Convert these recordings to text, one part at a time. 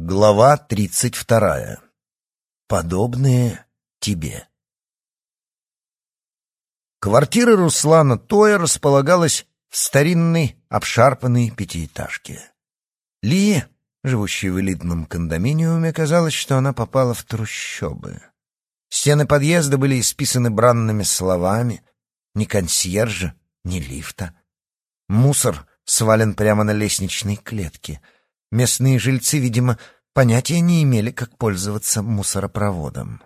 Глава тридцать вторая. Подобные тебе. Квартира Руслана Тоя располагалась в старинной, обшарпанной пятиэтажке. Ли, живущей в элитном кондоминиуме, казалось, что она попала в трущобы. Стены подъезда были исписаны бранными словами. Ни консьержа, ни лифта. Мусор свален прямо на лестничной клетке — Местные жильцы, видимо, понятия не имели, как пользоваться мусоропроводом.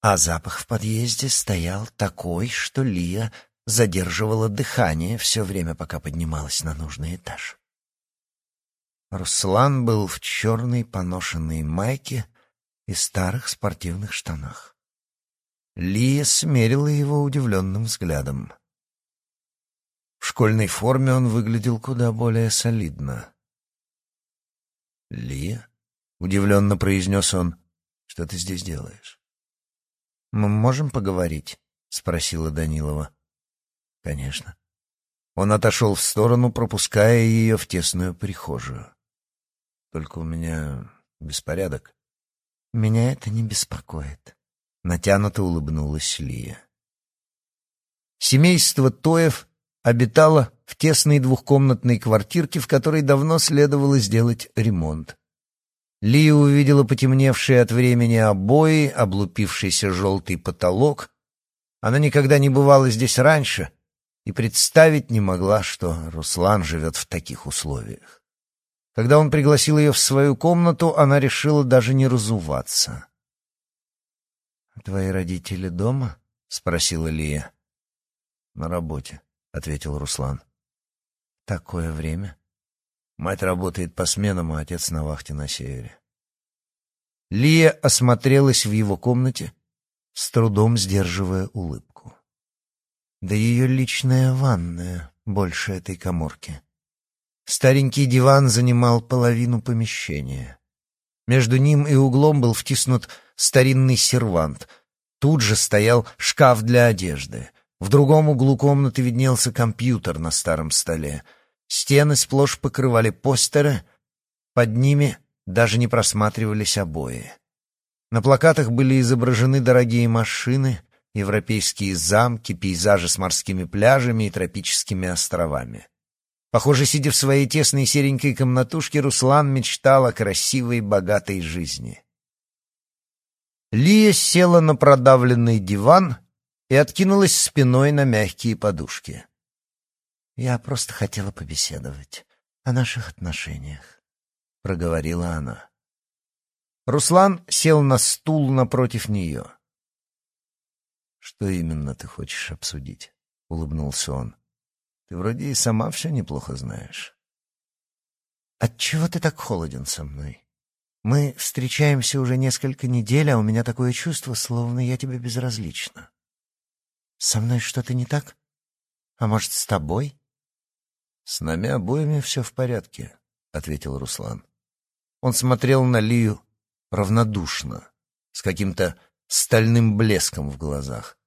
А запах в подъезде стоял такой, что Лия задерживала дыхание все время, пока поднималась на нужный этаж. Руслан был в черной поношенной майке и старых спортивных штанах. Лия смерила его удивленным взглядом. В школьной форме он выглядел куда более солидно. «Лия?» — удивленно произнес он. «Что ты здесь делаешь?» «Мы можем поговорить?» — спросила Данилова. «Конечно». Он отошел в сторону, пропуская ее в тесную прихожую. «Только у меня беспорядок». «Меня это не беспокоит», — натянуто улыбнулась Лия. Семейство Тоев обитало в тесной двухкомнатной квартирке, в которой давно следовало сделать ремонт. Ли увидела потемневшие от времени обои, облупившийся желтый потолок. Она никогда не бывала здесь раньше и представить не могла, что Руслан живет в таких условиях. Когда он пригласил ее в свою комнату, она решила даже не разуваться. «Твои родители дома?» — спросила Лия. «На работе», — ответил Руслан. Такое время. Мать работает по сменам, а отец на вахте на севере. Лия осмотрелась в его комнате, с трудом сдерживая улыбку. Да ее личная ванная больше этой коморки. Старенький диван занимал половину помещения. Между ним и углом был втиснут старинный сервант. Тут же стоял шкаф для одежды. В другом углу комнаты виднелся компьютер на старом столе — Стены сплошь покрывали постеры, под ними даже не просматривались обои. На плакатах были изображены дорогие машины, европейские замки, пейзажи с морскими пляжами и тропическими островами. Похоже, сидя в своей тесной серенькой комнатушке, Руслан мечтал о красивой, богатой жизни. Лия села на продавленный диван и откинулась спиной на мягкие подушки. «Я просто хотела побеседовать о наших отношениях», — проговорила она. Руслан сел на стул напротив нее. «Что именно ты хочешь обсудить?» — улыбнулся он. «Ты вроде и сама все неплохо знаешь». «Отчего ты так холоден со мной? Мы встречаемся уже несколько недель, а у меня такое чувство, словно я тебе безразлична. Со мной что-то не так? А может, с тобой?» «С нами обоими все в порядке», — ответил Руслан. Он смотрел на Лию равнодушно, с каким-то стальным блеском в глазах.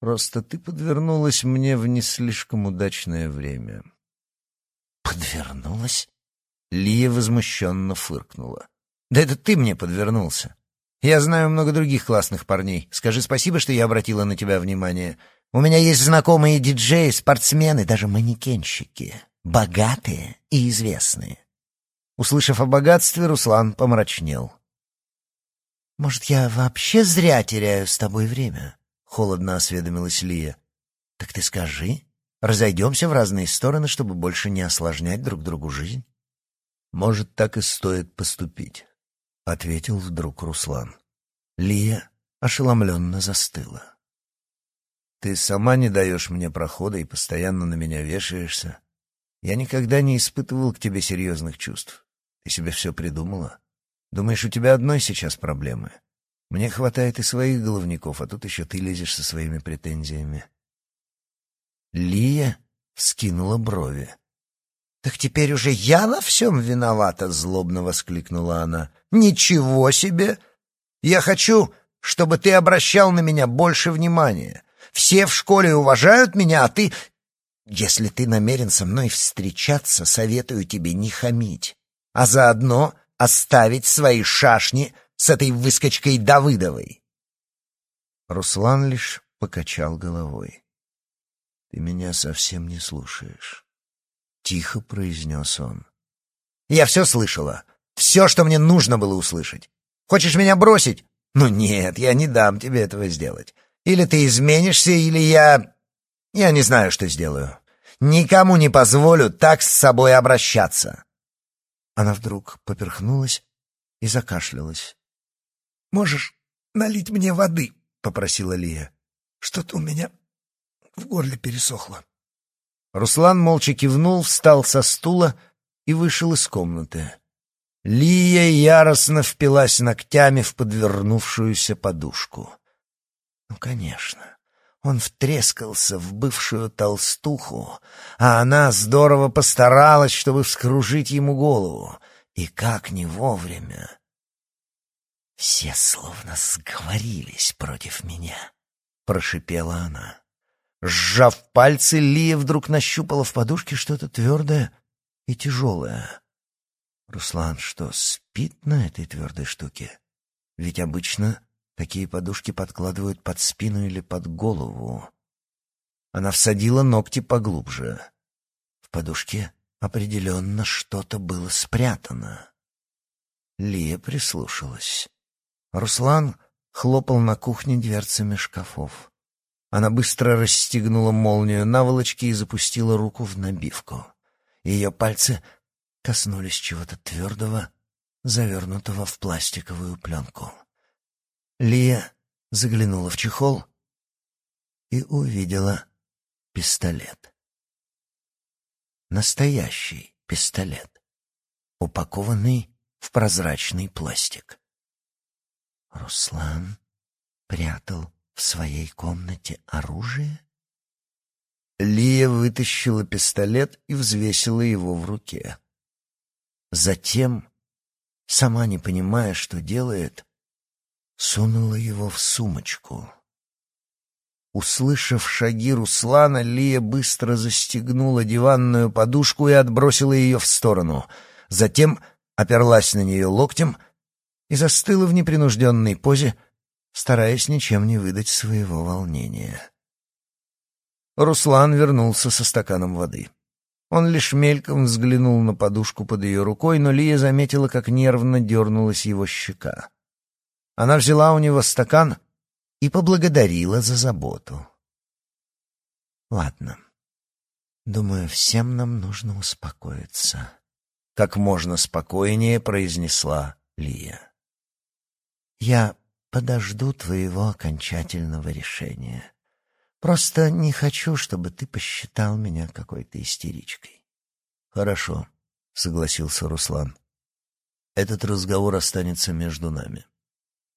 «Просто ты подвернулась мне в не слишком удачное время». «Подвернулась?» Лия возмущенно фыркнула. «Да это ты мне подвернулся. Я знаю много других классных парней. Скажи спасибо, что я обратила на тебя внимание. У меня есть знакомые диджеи, спортсмены, даже манекенщики. Богатые и известные. Услышав о богатстве, Руслан помрачнел. «Может, я вообще зря теряю с тобой время?» — холодно осведомилась Лия. «Так ты скажи, разойдемся в разные стороны, чтобы больше не осложнять друг другу жизнь?» «Может, так и стоит поступить», — ответил вдруг Руслан. Лия ошеломленно застыла. Ты сама не даешь мне прохода и постоянно на меня вешаешься. Я никогда не испытывал к тебе серьезных чувств. Ты себе все придумала? Думаешь, у тебя одной сейчас проблемы? Мне хватает и своих головников, а тут еще ты лезешь со своими претензиями. Лия вскинула брови. «Так теперь уже я во всем виновата!» — злобно воскликнула она. «Ничего себе! Я хочу, чтобы ты обращал на меня больше внимания. Все в школе уважают меня, а ты... Если ты намерен со мной встречаться, советую тебе не хамить. а заодно оставить свои шашни с этой выскочкой Давыдовой. Руслан лишь покачал головой. «Ты меня совсем не слушаешь», — тихо произнес он. «Я все слышала. Все, что мне нужно было услышать. Хочешь меня бросить? Ну нет, я не дам тебе этого сделать. Или ты изменишься, или я... Я не знаю, что сделаю. Никому не позволю так с собой обращаться». Она вдруг поперхнулась и закашлялась. «Можешь налить мне воды?» — попросила Лия. «Что-то у меня в горле пересохло». Руслан молча кивнул, встал со стула и вышел из комнаты. Лия яростно впилась ногтями в подвернувшуюся подушку. Ну, конечно, он втрескался в бывшую толстуху, а она здорово постаралась, чтобы вскружить ему голову. И как не вовремя. «Все словно сговорились против меня», — прошипела она. Сжав пальцы, Лия вдруг нащупала в подушке что-то твердое и тяжелое. Руслан что, спит на этой твердой штуке? Ведь обычно такие подушки подкладывают под спину или под голову. Она всадила ногти поглубже. В подушке определенно что-то было спрятано. Лия прислушалась. Руслан хлопал на кухне дверцами шкафов. Она быстро расстегнула молнию наволочки и запустила руку в набивку. Ее пальцы коснулись чего-то твердого, завернутого в пластиковую пленку. Лия заглянула в чехол и увидела пистолет. Настоящий пистолет, упакованный в прозрачный пластик. Руслан прятал в своей комнате оружие? Лия вытащила пистолет и взвесила его в руке. Затем, сама не понимая, что делает, сунула его в сумочку. Услышав шаги Руслана, Лия быстро застегнула диванную подушку и отбросила ее в сторону. Затем оперлась на нее локтем и застыла в непринужденной позе, стараясь ничем не выдать своего волнения. Руслан вернулся со стаканом воды. Он лишь мельком взглянул на подушку под ее рукой, но Лия заметила, как нервно дернулась его щека. Она взяла у него стакан и поблагодарила за заботу. «Ладно. Думаю, всем нам нужно успокоиться», — как можно спокойнее произнесла Лия. «Я подожду твоего окончательного решения. Просто не хочу, чтобы ты посчитал меня какой-то истеричкой. Хорошо, согласился Руслан. Этот разговор останется между нами.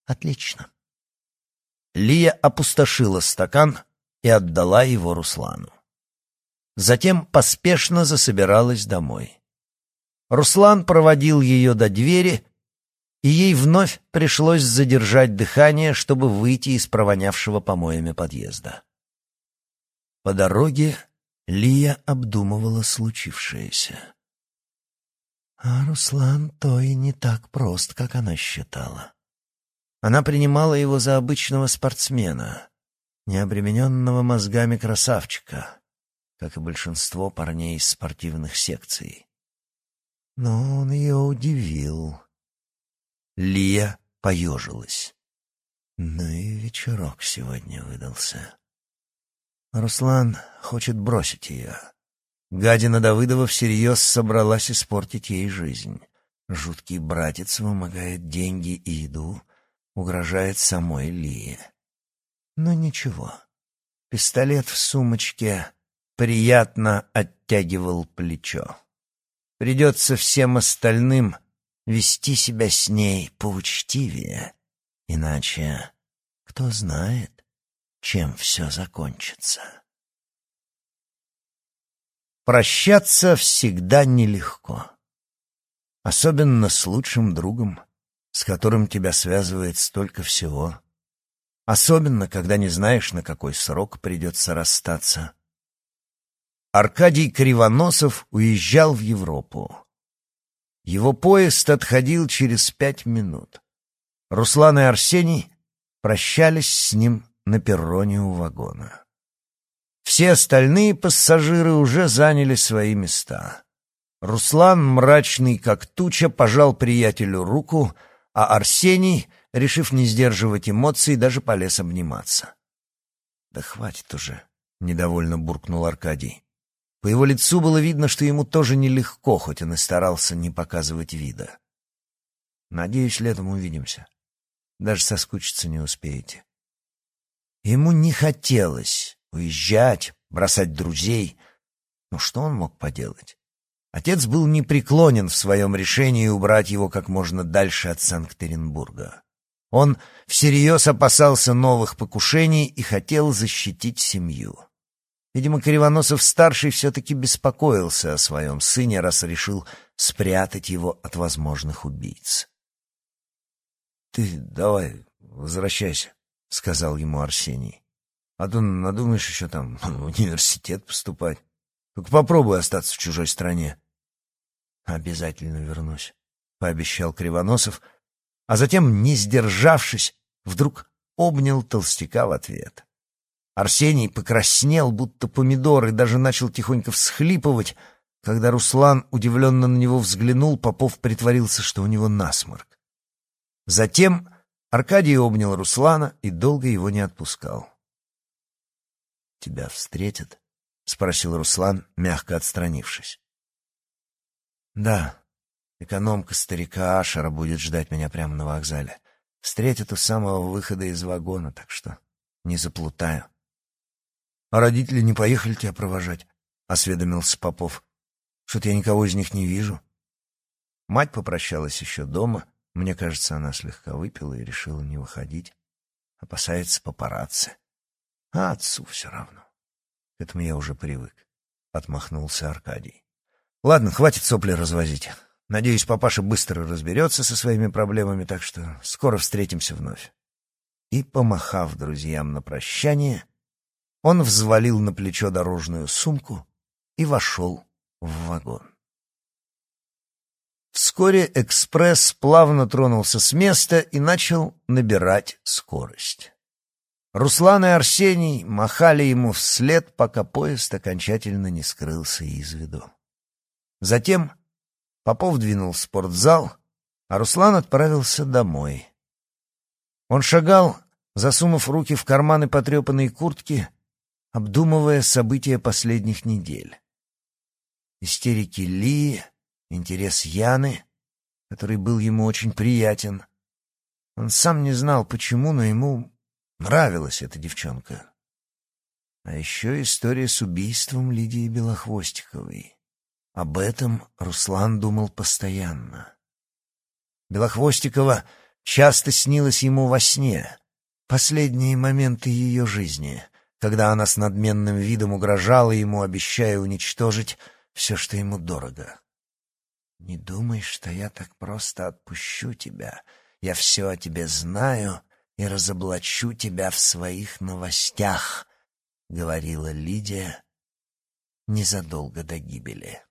Отлично. Лия опустошила стакан и отдала его Руслану. Затем поспешно засобиралась домой. Руслан проводил ее до двери, и ей вновь пришлось задержать дыхание, чтобы выйти из провонявшего помоями подъезда. По дороге Лия обдумывала случившееся. А Руслан то и не так прост, как она считала. Она принимала его за обычного спортсмена, необремененного мозгами красавчика, как и большинство парней из спортивных секций. Но он ее удивил. Лия поежилась. Ну и вечерок сегодня выдался. Руслан хочет бросить ее. Гадина Давыдова всерьез собралась испортить ей жизнь. Жуткий братец вымогает деньги и еду, угрожает самой Лии. Но ничего. Пистолет в сумочке приятно оттягивал плечо. Придется всем остальным вести себя с ней поучтивее, иначе кто знает, чем все закончится. Прощаться всегда нелегко. Особенно с лучшим другом, с которым тебя связывает столько всего. Особенно, когда не знаешь, на какой срок придется расстаться. Аркадий Кривоносов уезжал в Европу. Его поезд отходил через пять минут. Руслан и Арсений прощались с ним на перроне у вагона. Все остальные пассажиры уже заняли свои места. Руслан, мрачный как туча, пожал приятелю руку, а Арсений, решив не сдерживать эмоций, даже полез обниматься. «Да хватит уже», — недовольно буркнул Аркадий. По его лицу было видно, что ему тоже нелегко, хоть он и старался не показывать вида. «Надеюсь, летом увидимся. Даже соскучиться не успеете». Ему не хотелось уезжать, бросать друзей. Но что он мог поделать? Отец был непреклонен в своем решении убрать его как можно дальше от Санкт-Петербурга. Он всерьез опасался новых покушений и хотел защитить семью. Видимо, Кривоносов-старший все-таки беспокоился о своем сыне, раз решил спрятать его от возможных убийц. «Ты давай, возвращайся», — сказал ему Арсений. «А то надумаешь еще там в университет поступать. Только попробуй остаться в чужой стране». «Обязательно вернусь», — пообещал Кривоносов, а затем, не сдержавшись, вдруг обнял толстяка в ответ. Арсений покраснел, будто помидор, и даже начал тихонько всхлипывать. Когда Руслан удивленно на него взглянул, Попов притворился, что у него насморк. Затем Аркадий обнял Руслана и долго его не отпускал. «Тебя встретят?» — спросил Руслан, мягко отстранившись. «Да, экономка старика Ашера будет ждать меня прямо на вокзале. Встретят у самого выхода из вагона, так что не заплутаю». «А родители не поехали тебя провожать?» — осведомился Попов. «Что-то я никого из них не вижу». Мать попрощалась еще дома. Мне кажется, она слегка выпила и решила не выходить. Опасается папарацци. А отцу все равно. К этому я уже привык. Отмахнулся Аркадий. Ладно, хватит сопли развозить. Надеюсь, папаша быстро разберется со своими проблемами, так что скоро встретимся вновь. И, помахав друзьям на прощание, он взвалил на плечо дорожную сумку и вошел в вагон. Вскоре экспресс плавно тронулся с места и начал набирать скорость. Руслан и Арсений махали ему вслед, пока поезд окончательно не скрылся из виду. Затем Попов двинул в спортзал, а Руслан отправился домой. Он шагал, засунув руки в карманы потрепанной куртки, обдумывая события последних недель. Истерики Ли, интерес Яны, который был ему очень приятен. Он сам не знал, почему, но ему нравилась эта девчонка. А еще история с убийством Лидии Белохвостиковой. Об этом Руслан думал постоянно. Белохвостикова часто снилась ему во сне, последние моменты ее жизни — когда она с надменным видом угрожала ему, обещая уничтожить все, что ему дорого. «Не думай, что я так просто отпущу тебя. Я все о тебе знаю и разоблачу тебя в своих новостях», — говорила Лидия незадолго до гибели.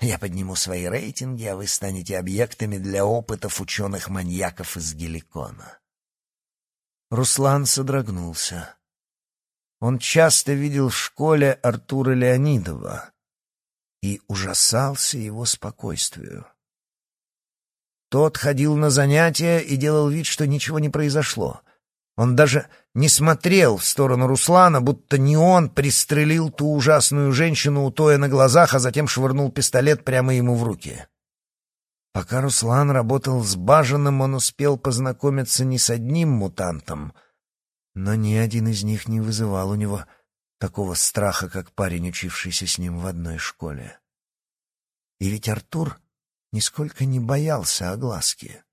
«Я подниму свои рейтинги, а вы станете объектами для опытов ученых-маньяков из Геликона». Руслан содрогнулся. Он часто видел в школе Артура Леонидова и ужасался его спокойствию. Тот ходил на занятия и делал вид, что ничего не произошло. Он даже не смотрел в сторону Руслана, будто не он пристрелил ту ужасную женщину у Тоя на глазах, а затем швырнул пистолет прямо ему в руки. Пока Руслан работал с Баженым, он успел познакомиться не с одним мутантом, но ни один из них не вызывал у него такого страха, как парень, учившийся с ним в одной школе. И ведь Артур нисколько не боялся огласки.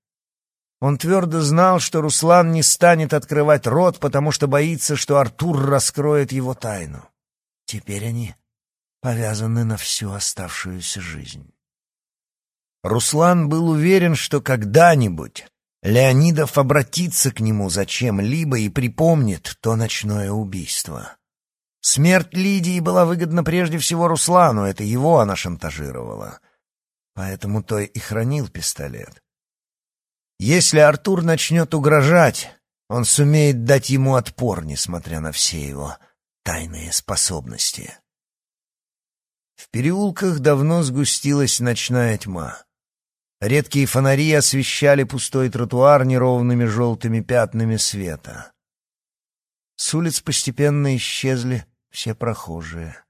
Он твердо знал, что Руслан не станет открывать рот, потому что боится, что Артур раскроет его тайну. Теперь они повязаны на всю оставшуюся жизнь. Руслан был уверен, что когда-нибудь Леонидов обратится к нему за чем-либо и припомнит то ночное убийство. Смерть Лидии была выгодна прежде всего Руслану, это его она шантажировала. поэтому Той и хранил пистолет. Если Артур начнет угрожать, он сумеет дать ему отпор, несмотря на все его тайные способности. В переулках давно сгустилась ночная тьма. Редкие фонари освещали пустой тротуар неровными желтыми пятнами света. С улиц постепенно исчезли все прохожие.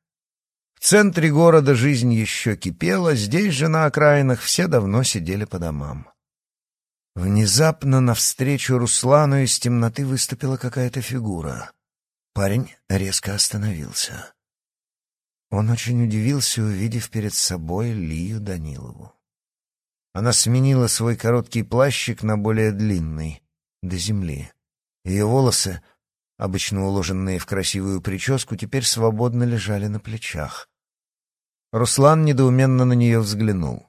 В центре города жизнь еще кипела, здесь же на окраинах все давно сидели по домам. Внезапно навстречу Руслану из темноты выступила какая-то фигура. Парень резко остановился. Он очень удивился, увидев перед собой Лию Данилову. Она сменила свой короткий плащик на более длинный, до земли. Ее волосы, обычно уложенные в красивую прическу, теперь свободно лежали на плечах. Руслан недоуменно на нее взглянул.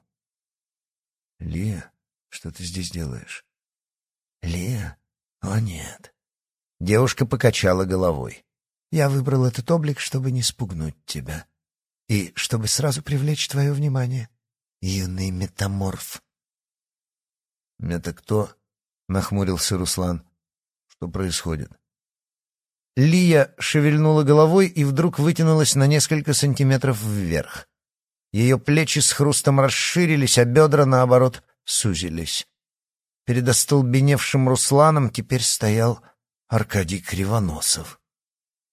«Лия, что ты здесь делаешь?» «Лия? О, нет». Девушка покачала головой. «Я выбрал этот облик, чтобы не спугнуть тебя и чтобы сразу привлечь твое внимание. Юный метаморф». «Это кто?» — нахмурился Руслан. «Что происходит?» Лия шевельнула головой и вдруг вытянулась на несколько сантиметров вверх. Ее плечи с хрустом расширились, а бедра, наоборот, сузились. Перед остолбеневшим Русланом теперь стоял Аркадий Кривоносов.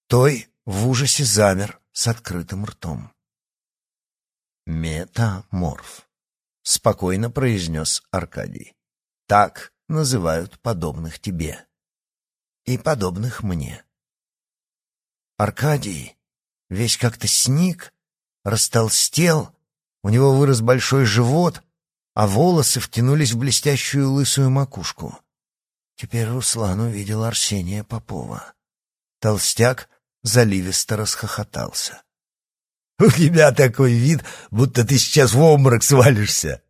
Той в ужасе замер с открытым ртом. «Метаморф», — спокойно произнес Аркадий. «Так называют подобных тебе и подобных мне». Аркадий весь как-то сник, растолстел, у него вырос большой живот, а волосы втянулись в блестящую лысую макушку. Теперь Руслан увидел Арсения Попова. Толстяк заливисто расхохотался. «У тебя такой вид, будто ты сейчас в обморок свалишься!»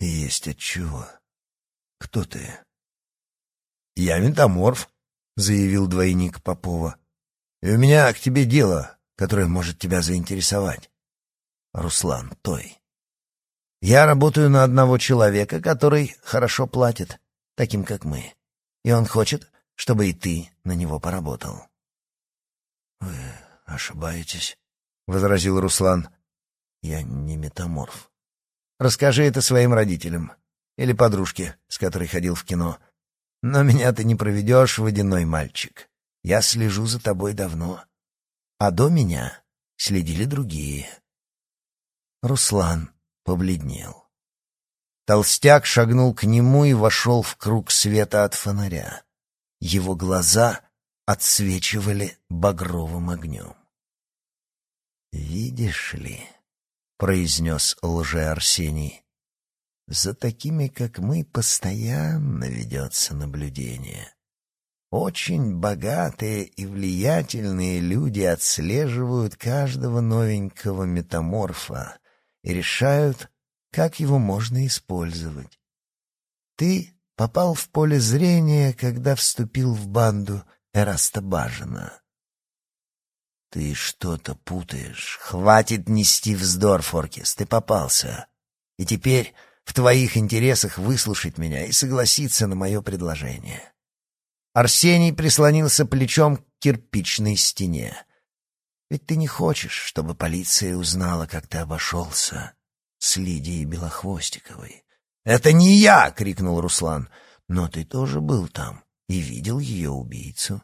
«Есть отчего. Кто ты?» «Я метаморф», — заявил двойник Попова. И у меня к тебе дело, которое может тебя заинтересовать. Руслан Той. Я работаю на одного человека, который хорошо платит, таким как мы. И он хочет, чтобы и ты на него поработал. Вы ошибаетесь, возразил Руслан. Я не метаморф. Расскажи это своим родителям или подружке, с которой ходил в кино. Но меня ты не проведешь, водяной мальчик. Я слежу за тобой давно. А до меня следили другие. Руслан побледнел. Толстяк шагнул к нему и вошел в круг света от фонаря. Его глаза отсвечивали багровым огнем. «Видишь ли», — произнес лже-Арсений, — «за такими, как мы, постоянно ведется наблюдение. Очень богатые и влиятельные люди отслеживают каждого новенького метаморфа и решают, как его можно использовать. Ты попал в поле зрения, когда вступил в банду Эраста Бажина. Ты что-то путаешь. Хватит нести вздор, Форкис, ты попался. И теперь в твоих интересах выслушать меня и согласиться на мое предложение. Арсений прислонился плечом к кирпичной стене. «Ведь ты не хочешь, чтобы полиция узнала, как ты обошелся с Лидией Белохвостиковой». «Это не я!» — крикнул Руслан. «Но ты тоже был там и видел ее убийцу».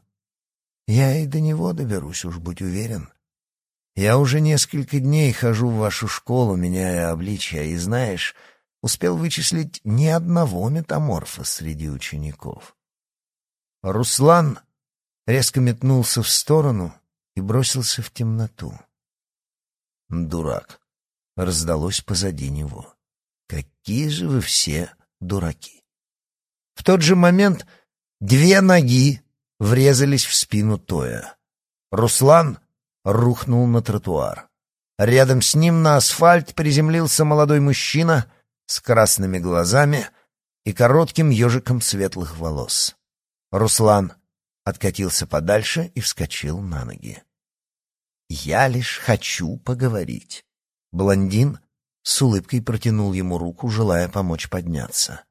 «Я и до него доберусь, уж будь уверен. Я уже несколько дней хожу в вашу школу, меняя обличия, и, знаешь, успел вычислить ни одного метаморфа среди учеников». Руслан резко метнулся в сторону и бросился в темноту. «Дурак!» — раздалось позади него. «Какие же вы все дураки!» В тот же момент две ноги врезались в спину Тоя. Руслан рухнул на тротуар. Рядом с ним на асфальт приземлился молодой мужчина с красными глазами и коротким ежиком светлых волос. Руслан откатился подальше и вскочил на ноги. «Я лишь хочу поговорить». Блондин с улыбкой протянул ему руку, желая помочь подняться.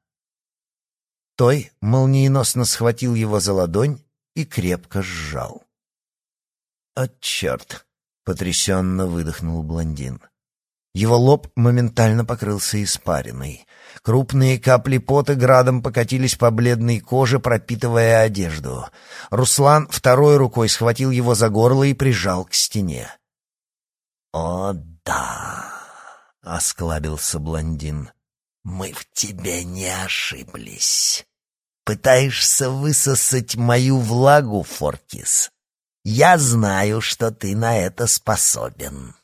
Той молниеносно схватил его за ладонь и крепко сжал. «О, черт!» — потрясенно выдохнул блондин. Его лоб моментально покрылся испариной. Крупные капли пота градом покатились по бледной коже, пропитывая одежду. Руслан второй рукой схватил его за горло и прижал к стене. «О, да!» — осклабился блондин. «Мы в тебе не ошиблись. Пытаешься высосать мою влагу, Форкис? Я знаю, что ты на это способен».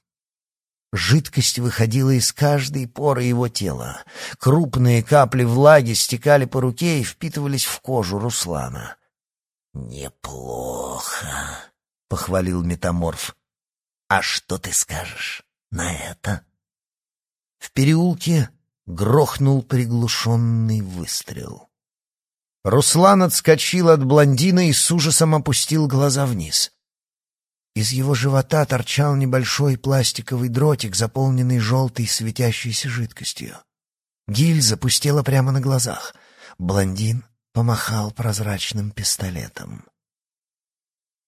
Жидкость выходила из каждой поры его тела. Крупные капли влаги стекали по руке и впитывались в кожу Руслана. «Неплохо», — похвалил метаморф. «А что ты скажешь на это?» В переулке грохнул приглушенный выстрел. Руслан отскочил от блондина и с ужасом опустил глаза вниз. Из его живота торчал небольшой пластиковый дротик, заполненный желтой светящейся жидкостью. Гильза пустела прямо на глазах. Блондин помахал прозрачным пистолетом.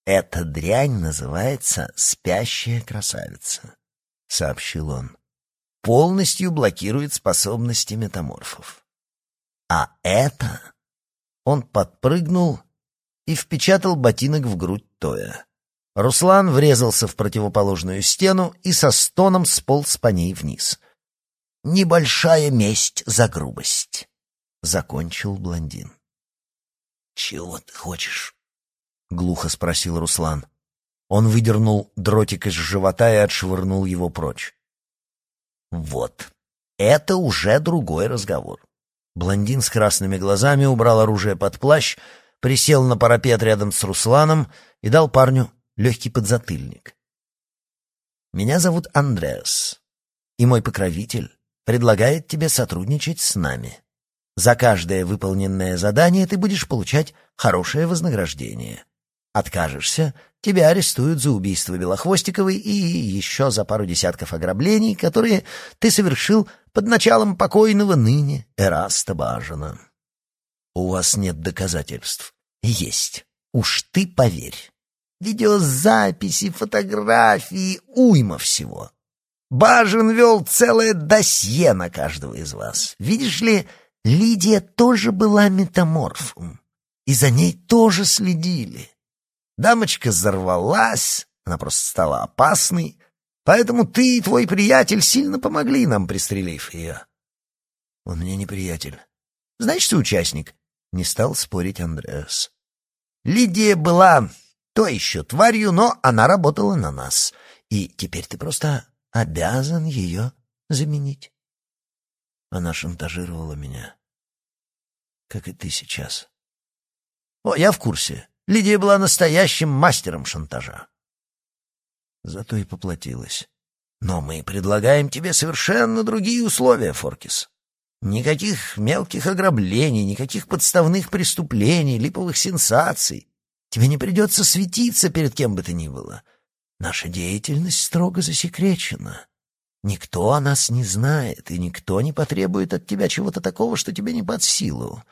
«Эта дрянь называется «спящая красавица», — сообщил он. «Полностью блокирует способности метаморфов. А это...» Он подпрыгнул и впечатал ботинок в грудь Тоя. Руслан врезался в противоположную стену и со стоном сполз по ней вниз. «Небольшая месть за грубость», — закончил блондин. «Чего ты хочешь?» — глухо спросил Руслан. Он выдернул дротик из живота и отшвырнул его прочь. «Вот, это уже другой разговор». Блондин с красными глазами убрал оружие под плащ, присел на парапет рядом с Русланом и дал парню легкий подзатыльник. «Меня зовут Андреас, и мой покровитель предлагает тебе сотрудничать с нами. За каждое выполненное задание ты будешь получать хорошее вознаграждение. Откажешься, тебя арестуют за убийство Белохвостиковой и еще за пару десятков ограблений, которые ты совершил под началом покойного ныне Эраста Бажина. У вас нет доказательств. Есть. Уж ты поверь. Видеозаписи, фотографии, уйма всего. Бажин вел целое досье на каждого из вас. Видишь ли, Лидия тоже была метаморфом, и за ней тоже следили. Дамочка взорвалась, она просто стала опасной, поэтому ты и твой приятель сильно помогли нам, пристрелив ее. Он мне не приятель. Значит, ты участник. Не стал спорить Андреас. Лидия была то еще тварью, но она работала на нас. И теперь ты просто обязан ее заменить. Она шантажировала меня. Как и ты сейчас. О, я в курсе. Лидия была настоящим мастером шантажа. Зато и поплатилась. Но мы предлагаем тебе совершенно другие условия, Форкис. Никаких мелких ограблений, никаких подставных преступлений, липовых сенсаций. Тебе не придется светиться перед кем бы то ни было. Наша деятельность строго засекречена. Никто о нас не знает, и никто не потребует от тебя чего-то такого, что тебе не под силу.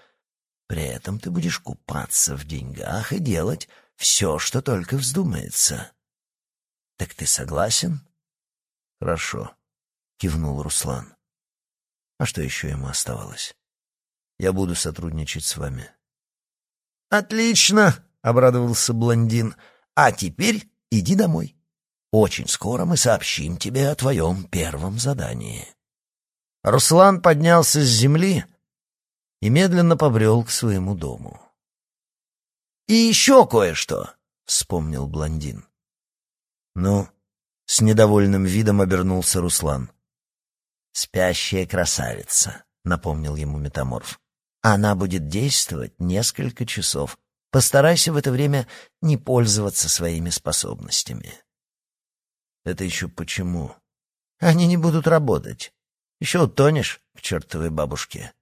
При этом ты будешь купаться в деньгах и делать все, что только вздумается. Так ты согласен? Хорошо, кивнул Руслан. А что еще ему оставалось? Я буду сотрудничать с вами. Отлично, — обрадовался блондин. «А теперь иди домой. Очень скоро мы сообщим тебе о твоем первом задании». Руслан поднялся с земли и медленно побрел к своему дому. «И еще кое-что», — вспомнил блондин. «Ну?» — с недовольным видом обернулся Руслан. «Спящая красавица», — напомнил ему метаморф. «Она будет действовать несколько часов, Постарайся в это время не пользоваться своими способностями. Это еще почему? Они не будут работать. Еще утонешь к чертовой бабушке.